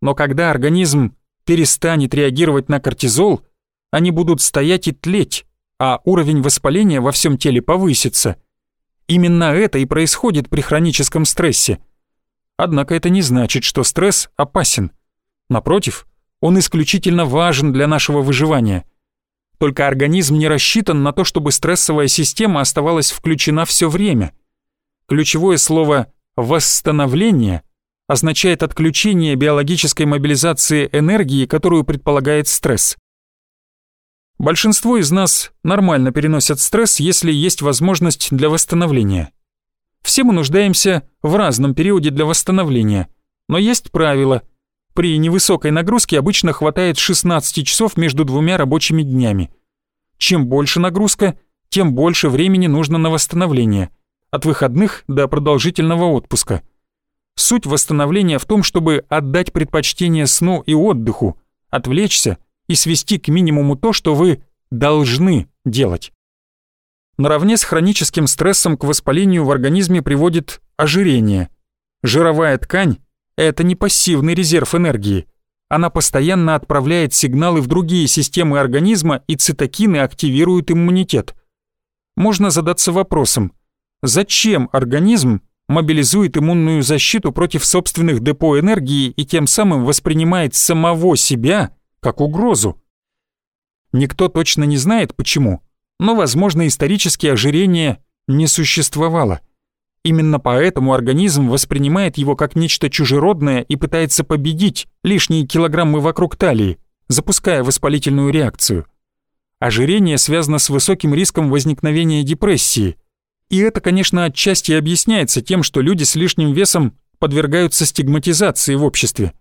Speaker 1: Но когда организм перестанет реагировать на кортизол, они будут стоять и тлеть, а уровень воспаления во всем теле повысится. Именно это и происходит при хроническом стрессе. Однако это не значит, что стресс опасен. Напротив, он исключительно важен для нашего выживания. Только организм не рассчитан на то, чтобы стрессовая система оставалась включена все время. Ключевое слово «восстановление» означает отключение биологической мобилизации энергии, которую предполагает стресс. Большинство из нас нормально переносят стресс, если есть возможность для восстановления. Все мы нуждаемся в разном периоде для восстановления, но есть правило – при невысокой нагрузке обычно хватает 16 часов между двумя рабочими днями. Чем больше нагрузка, тем больше времени нужно на восстановление, от выходных до продолжительного отпуска. Суть восстановления в том, чтобы отдать предпочтение сну и отдыху, отвлечься и свести к минимуму то, что вы должны делать. Наравне с хроническим стрессом к воспалению в организме приводит ожирение. Жировая ткань это не пассивный резерв энергии. Она постоянно отправляет сигналы в другие системы организма, и цитокины активируют иммунитет. Можно задаться вопросом, зачем организм мобилизует иммунную защиту против собственных депо энергии и тем самым воспринимает самого себя как угрозу? Никто точно не знает почему, но, возможно, исторически ожирение не существовало – Именно поэтому организм воспринимает его как нечто чужеродное и пытается победить лишние килограммы вокруг талии, запуская воспалительную реакцию. Ожирение связано с высоким риском возникновения депрессии. И это, конечно, отчасти объясняется тем, что люди с лишним весом подвергаются стигматизации в обществе.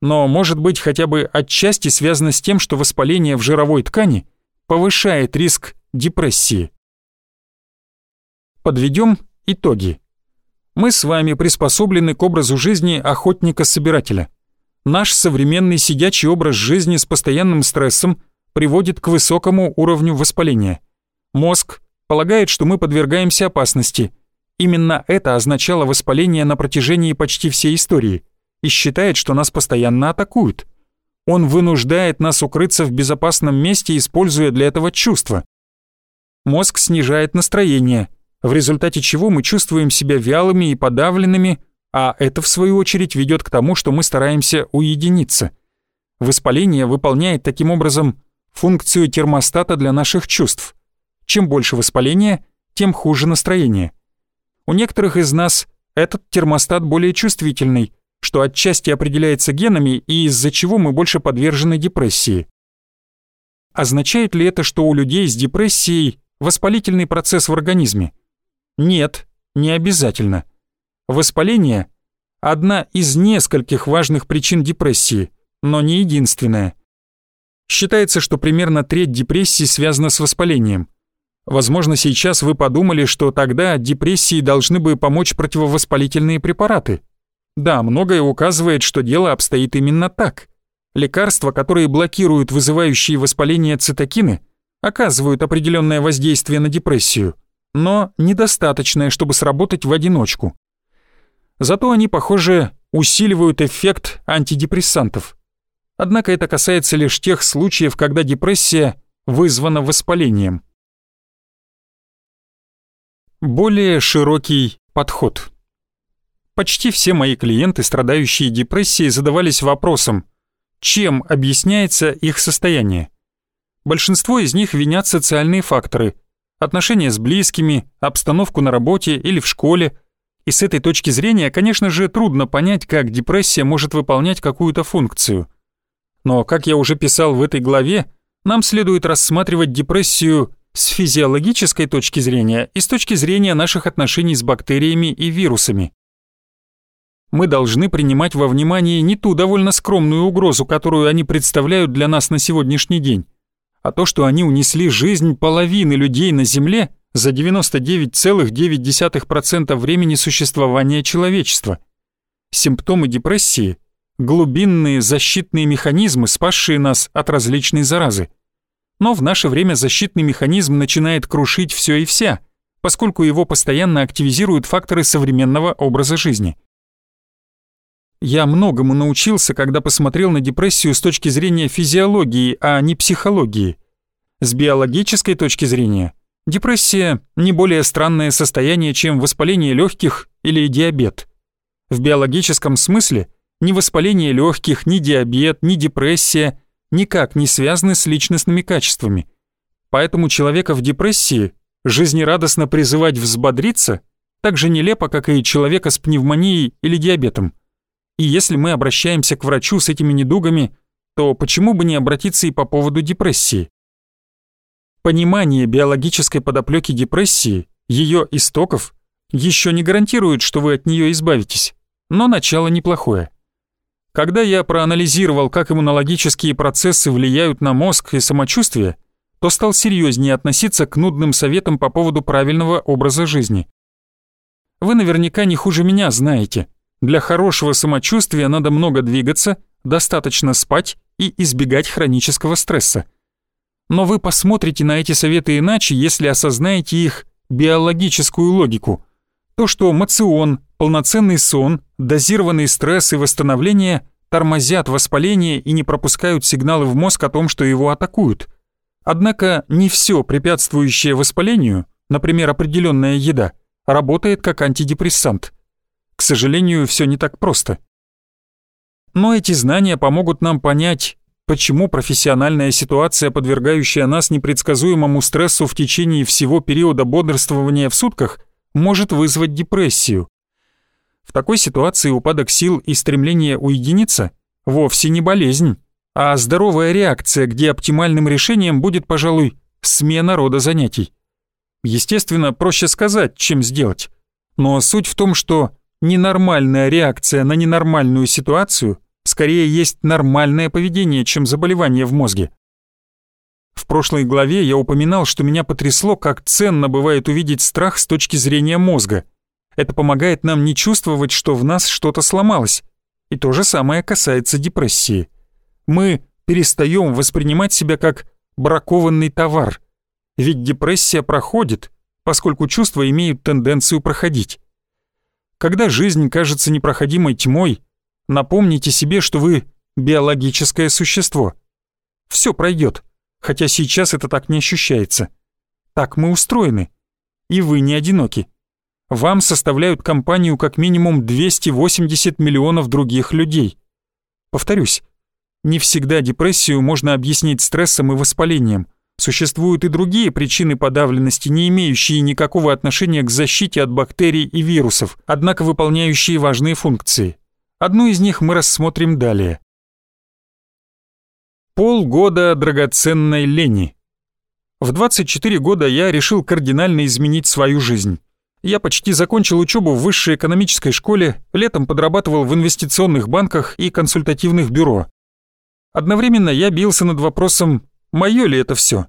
Speaker 1: Но может быть хотя бы отчасти связано с тем, что воспаление в жировой ткани повышает риск депрессии. Подведем итоги. Мы с вами приспособлены к образу жизни охотника-собирателя. Наш современный сидячий образ жизни с постоянным стрессом приводит к высокому уровню воспаления. Мозг полагает, что мы подвергаемся опасности. Именно это означало воспаление на протяжении почти всей истории и считает, что нас постоянно атакуют. Он вынуждает нас укрыться в безопасном месте, используя для этого чувства. Мозг снижает настроение, в результате чего мы чувствуем себя вялыми и подавленными, а это в свою очередь ведет к тому, что мы стараемся уединиться. Воспаление выполняет таким образом функцию термостата для наших чувств. Чем больше воспаления, тем хуже настроение. У некоторых из нас этот термостат более чувствительный, что отчасти определяется генами и из-за чего мы больше подвержены депрессии. Означает ли это, что у людей с депрессией воспалительный процесс в организме? Нет, не обязательно. Воспаление – одна из нескольких важных причин депрессии, но не единственная. Считается, что примерно треть депрессии связана с воспалением. Возможно, сейчас вы подумали, что тогда депрессии должны бы помочь противовоспалительные препараты. Да, многое указывает, что дело обстоит именно так. Лекарства, которые блокируют вызывающие воспаление цитокины, оказывают определенное воздействие на депрессию – но недостаточное, чтобы сработать в одиночку. Зато они, похоже, усиливают эффект антидепрессантов. Однако это касается лишь тех случаев, когда депрессия вызвана воспалением. Более широкий подход. Почти все мои клиенты, страдающие депрессией, задавались вопросом, чем объясняется их состояние. Большинство из них винят социальные факторы – отношения с близкими, обстановку на работе или в школе. И с этой точки зрения, конечно же, трудно понять, как депрессия может выполнять какую-то функцию. Но, как я уже писал в этой главе, нам следует рассматривать депрессию с физиологической точки зрения и с точки зрения наших отношений с бактериями и вирусами. Мы должны принимать во внимание не ту довольно скромную угрозу, которую они представляют для нас на сегодняшний день, а то, что они унесли жизнь половины людей на Земле за 99,9% времени существования человечества. Симптомы депрессии – глубинные защитные механизмы, спасшие нас от различной заразы. Но в наше время защитный механизм начинает крушить все и вся, поскольку его постоянно активизируют факторы современного образа жизни – я многому научился, когда посмотрел на депрессию с точки зрения физиологии, а не психологии. С биологической точки зрения, депрессия – не более странное состояние, чем воспаление легких или диабет. В биологическом смысле ни воспаление легких, ни диабет, ни депрессия никак не связаны с личностными качествами. Поэтому человека в депрессии жизнерадостно призывать взбодриться так же нелепо, как и человека с пневмонией или диабетом. И если мы обращаемся к врачу с этими недугами, то почему бы не обратиться и по поводу депрессии? Понимание биологической подоплеки депрессии, ее истоков, еще не гарантирует, что вы от нее избавитесь, но начало неплохое. Когда я проанализировал, как иммунологические процессы влияют на мозг и самочувствие, то стал серьезнее относиться к нудным советам по поводу правильного образа жизни. Вы наверняка не хуже меня знаете – для хорошего самочувствия надо много двигаться, достаточно спать и избегать хронического стресса. Но вы посмотрите на эти советы иначе, если осознаете их биологическую логику. То, что мацион, полноценный сон, дозированный стресс и восстановление тормозят воспаление и не пропускают сигналы в мозг о том, что его атакуют. Однако не все препятствующее воспалению, например, определенная еда, работает как антидепрессант. К сожалению, все не так просто. Но эти знания помогут нам понять, почему профессиональная ситуация, подвергающая нас непредсказуемому стрессу в течение всего периода бодрствования в сутках, может вызвать депрессию. В такой ситуации упадок сил и стремление уединиться вовсе не болезнь, а здоровая реакция, где оптимальным решением будет, пожалуй, смена рода занятий. Естественно, проще сказать, чем сделать. Но суть в том, что ненормальная реакция на ненормальную ситуацию скорее есть нормальное поведение, чем заболевание в мозге. В прошлой главе я упоминал, что меня потрясло, как ценно бывает увидеть страх с точки зрения мозга. Это помогает нам не чувствовать, что в нас что-то сломалось. И то же самое касается депрессии. Мы перестаем воспринимать себя как бракованный товар. Ведь депрессия проходит, поскольку чувства имеют тенденцию проходить. Когда жизнь кажется непроходимой тьмой, напомните себе, что вы биологическое существо. Все пройдет, хотя сейчас это так не ощущается. Так мы устроены. И вы не одиноки. Вам составляют компанию как минимум 280 миллионов других людей. Повторюсь, не всегда депрессию можно объяснить стрессом и воспалением. Существуют и другие причины подавленности, не имеющие никакого отношения к защите от бактерий и вирусов, однако выполняющие важные функции. Одну из них мы рассмотрим далее. Полгода драгоценной лени. В 24 года я решил кардинально изменить свою жизнь. Я почти закончил учебу в высшей экономической школе, летом подрабатывал в инвестиционных банках и консультативных бюро. Одновременно я бился над вопросом, мое ли это все.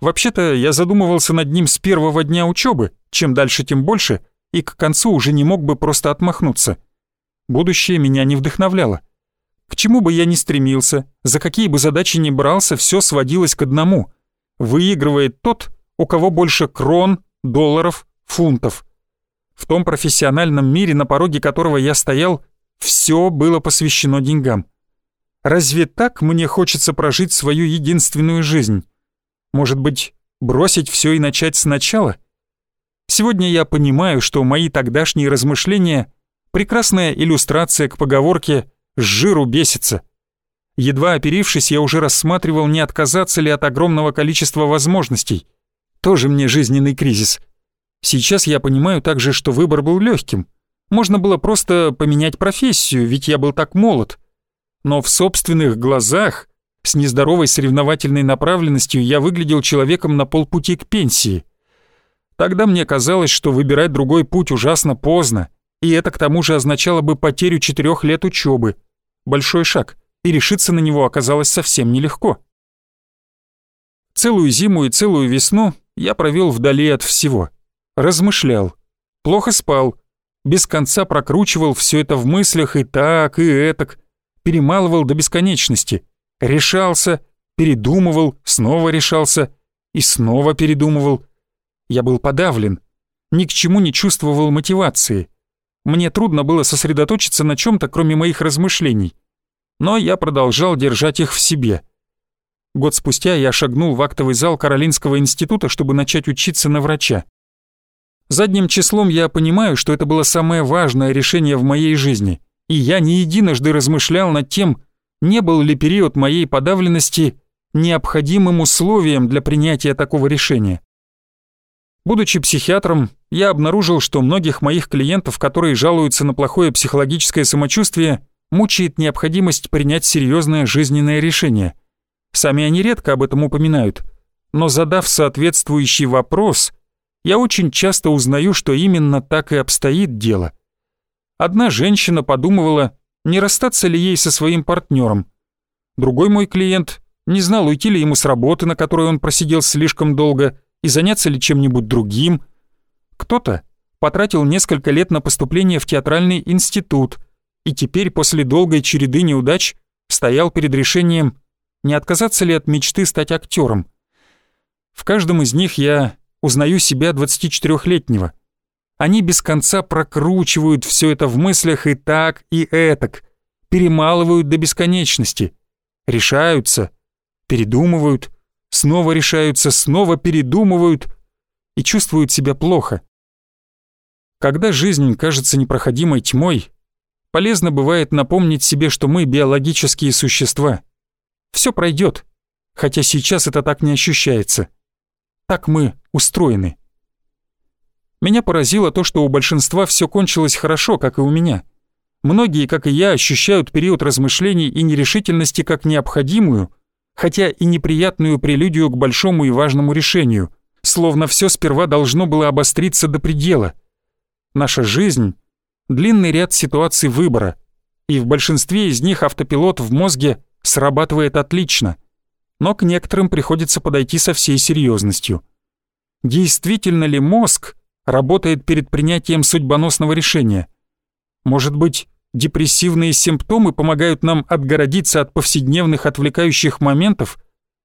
Speaker 1: Вообще-то я задумывался над ним с первого дня учебы, чем дальше, тем больше, и к концу уже не мог бы просто отмахнуться. Будущее меня не вдохновляло. К чему бы я ни стремился, за какие бы задачи ни брался, все сводилось к одному. Выигрывает тот, у кого больше крон, долларов, фунтов. В том профессиональном мире, на пороге которого я стоял, все было посвящено деньгам. Разве так мне хочется прожить свою единственную жизнь? Может быть, бросить все и начать сначала? Сегодня я понимаю, что мои тогдашние размышления — прекрасная иллюстрация к поговорке с жиру бесится. Едва оперившись, я уже рассматривал, не отказаться ли от огромного количества возможностей. Тоже мне жизненный кризис. Сейчас я понимаю также, что выбор был легким. Можно было просто поменять профессию, ведь я был так молод. Но в собственных глазах, с нездоровой соревновательной направленностью, я выглядел человеком на полпути к пенсии. Тогда мне казалось, что выбирать другой путь ужасно поздно, и это к тому же означало бы потерю четырех лет учебы. Большой шаг, и решиться на него оказалось совсем нелегко. Целую зиму и целую весну я провел вдали от всего. Размышлял, плохо спал, без конца прокручивал все это в мыслях и так, и этак, перемалывал до бесконечности, решался, передумывал, снова решался и снова передумывал. Я был подавлен, ни к чему не чувствовал мотивации. Мне трудно было сосредоточиться на чем-то, кроме моих размышлений. Но я продолжал держать их в себе. Год спустя я шагнул в актовый зал Каролинского института, чтобы начать учиться на врача. Задним числом я понимаю, что это было самое важное решение в моей жизни, и я не единожды размышлял над тем, не был ли период моей подавленности необходимым условием для принятия такого решения. Будучи психиатром, я обнаружил, что многих моих клиентов, которые жалуются на плохое психологическое самочувствие, мучает необходимость принять серьезное жизненное решение. Сами они редко об этом упоминают, но задав соответствующий вопрос, я очень часто узнаю, что именно так и обстоит дело. Одна женщина подумывала, не расстаться ли ей со своим партнером. Другой мой клиент не знал, уйти ли ему с работы, на которой он просидел слишком долго, и заняться ли чем-нибудь другим – кто-то потратил несколько лет на поступление в театральный институт и теперь после долгой череды неудач стоял перед решением, не отказаться ли от мечты стать актером. В каждом из них я узнаю себя 24-летнего. Они без конца прокручивают все это в мыслях и так, и этак, перемалывают до бесконечности, решаются, передумывают, снова решаются, снова передумывают и чувствуют себя плохо. Когда жизнь кажется непроходимой тьмой, полезно бывает напомнить себе, что мы биологические существа. Все пройдет, хотя сейчас это так не ощущается. Так мы устроены. Меня поразило то, что у большинства все кончилось хорошо, как и у меня. Многие, как и я, ощущают период размышлений и нерешительности как необходимую, хотя и неприятную прелюдию к большому и важному решению, словно все сперва должно было обостриться до предела — Наша жизнь — длинный ряд ситуаций выбора, и в большинстве из них автопилот в мозге срабатывает отлично, но к некоторым приходится подойти со всей серьезностью. Действительно ли мозг работает перед принятием судьбоносного решения. Может быть, депрессивные симптомы помогают нам отгородиться от повседневных отвлекающих моментов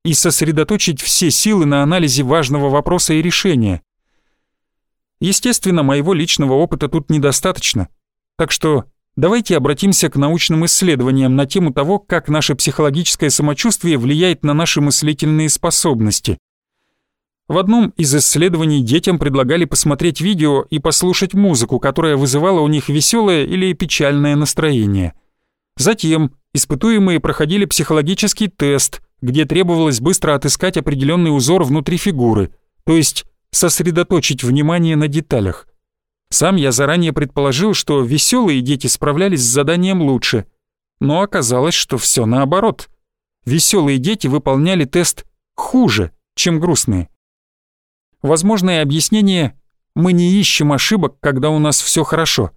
Speaker 1: и сосредоточить все силы на анализе важного вопроса и решения. Естественно, моего личного опыта тут недостаточно, так что давайте обратимся к научным исследованиям на тему того, как наше психологическое самочувствие влияет на наши мыслительные способности. В одном из исследований детям предлагали посмотреть видео и послушать музыку, которая вызывала у них веселое или печальное настроение. Затем испытуемые проходили психологический тест, где требовалось быстро отыскать определенный узор внутри фигуры, то есть сосредоточить внимание на деталях. Сам я заранее предположил, что веселые дети справлялись с заданием лучше, но оказалось, что все наоборот. Веселые дети выполняли тест хуже, чем грустные. Возможное объяснение – мы не ищем ошибок, когда у нас все хорошо.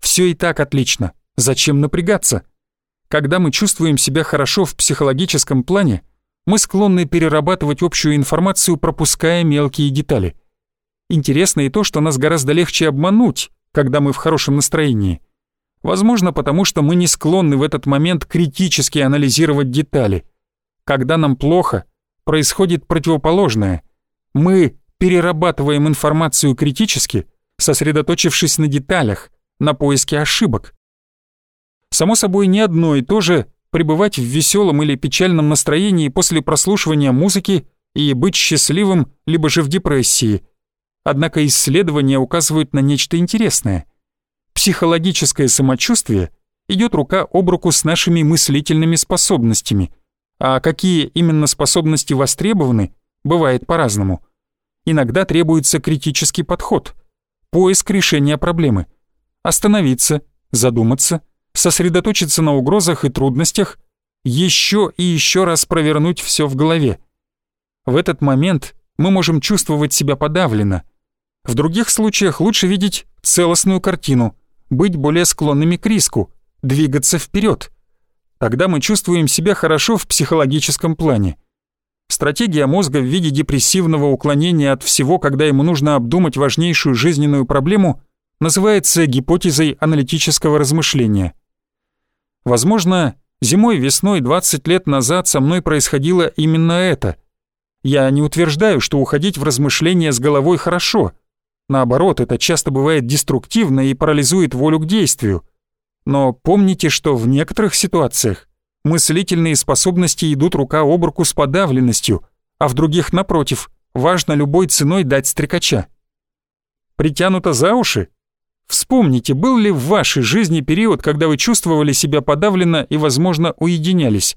Speaker 1: Все и так отлично. Зачем напрягаться? Когда мы чувствуем себя хорошо в психологическом плане, мы склонны перерабатывать общую информацию, пропуская мелкие детали. Интересно и то, что нас гораздо легче обмануть, когда мы в хорошем настроении. Возможно, потому что мы не склонны в этот момент критически анализировать детали. Когда нам плохо, происходит противоположное. Мы перерабатываем информацию критически, сосредоточившись на деталях, на поиске ошибок. Само собой, не одно и то же пребывать в веселом или печальном настроении после прослушивания музыки и быть счастливым, либо же в депрессии. Однако исследования указывают на нечто интересное. Психологическое самочувствие идет рука об руку с нашими мыслительными способностями, а какие именно способности востребованы, бывает по-разному. Иногда требуется критический подход, поиск решения проблемы, остановиться, задуматься – сосредоточиться на угрозах и трудностях, еще и еще раз провернуть все в голове. В этот момент мы можем чувствовать себя подавленно. В других случаях лучше видеть целостную картину, быть более склонными к риску, двигаться вперед. Тогда мы чувствуем себя хорошо в психологическом плане. Стратегия мозга в виде депрессивного уклонения от всего, когда ему нужно обдумать важнейшую жизненную проблему, называется гипотезой аналитического размышления. Возможно, зимой-весной 20 лет назад со мной происходило именно это. Я не утверждаю, что уходить в размышления с головой хорошо. Наоборот, это часто бывает деструктивно и парализует волю к действию. Но помните, что в некоторых ситуациях мыслительные способности идут рука об руку с подавленностью, а в других, напротив, важно любой ценой дать стрекача. Притянуто за уши Вспомните, был ли в вашей жизни период, когда вы чувствовали себя подавленно и, возможно, уединялись?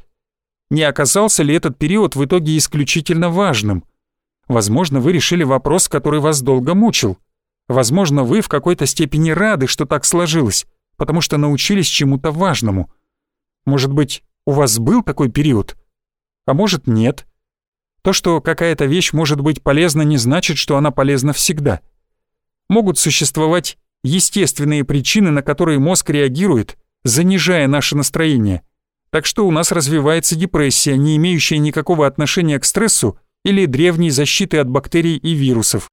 Speaker 1: Не оказался ли этот период в итоге исключительно важным? Возможно, вы решили вопрос, который вас долго мучил. Возможно, вы в какой-то степени рады, что так сложилось, потому что научились чему-то важному. Может быть, у вас был такой период? А может, нет. То, что какая-то вещь может быть полезна, не значит, что она полезна всегда. Могут существовать естественные причины, на которые мозг реагирует, занижая наше настроение. Так что у нас развивается депрессия, не имеющая никакого отношения к стрессу или древней защиты от бактерий и вирусов.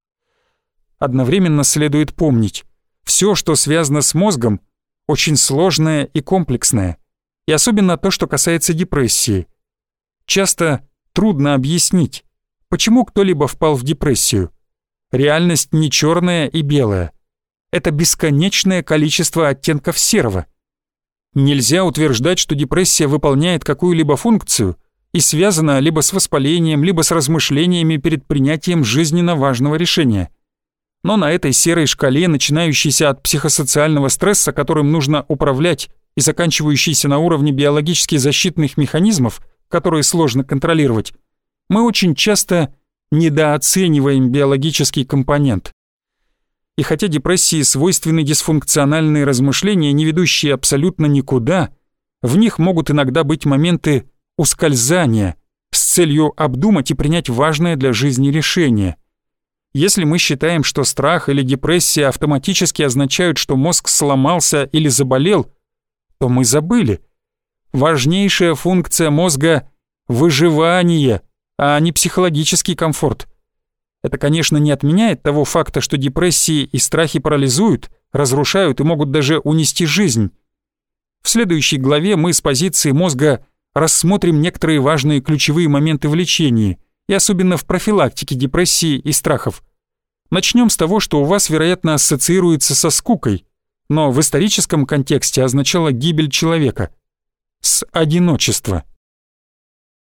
Speaker 1: Одновременно следует помнить, все, что связано с мозгом, очень сложное и комплексное, и особенно то, что касается депрессии. Часто трудно объяснить, почему кто-либо впал в депрессию. Реальность не черная и белая – это бесконечное количество оттенков серого. Нельзя утверждать, что депрессия выполняет какую-либо функцию и связана либо с воспалением, либо с размышлениями перед принятием жизненно важного решения. Но на этой серой шкале, начинающейся от психосоциального стресса, которым нужно управлять, и заканчивающейся на уровне биологически защитных механизмов, которые сложно контролировать, мы очень часто недооцениваем биологический компонент. И хотя депрессии свойственны дисфункциональные размышления, не ведущие абсолютно никуда, в них могут иногда быть моменты ускользания с целью обдумать и принять важное для жизни решение. Если мы считаем, что страх или депрессия автоматически означают, что мозг сломался или заболел, то мы забыли. Важнейшая функция мозга — выживание, а не психологический комфорт. Это, конечно, не отменяет того факта, что депрессии и страхи парализуют, разрушают и могут даже унести жизнь. В следующей главе мы с позиции мозга рассмотрим некоторые важные ключевые моменты в лечении, и особенно в профилактике депрессии и страхов. Начнем с того, что у вас, вероятно, ассоциируется со скукой, но в историческом контексте означало гибель человека. С одиночества.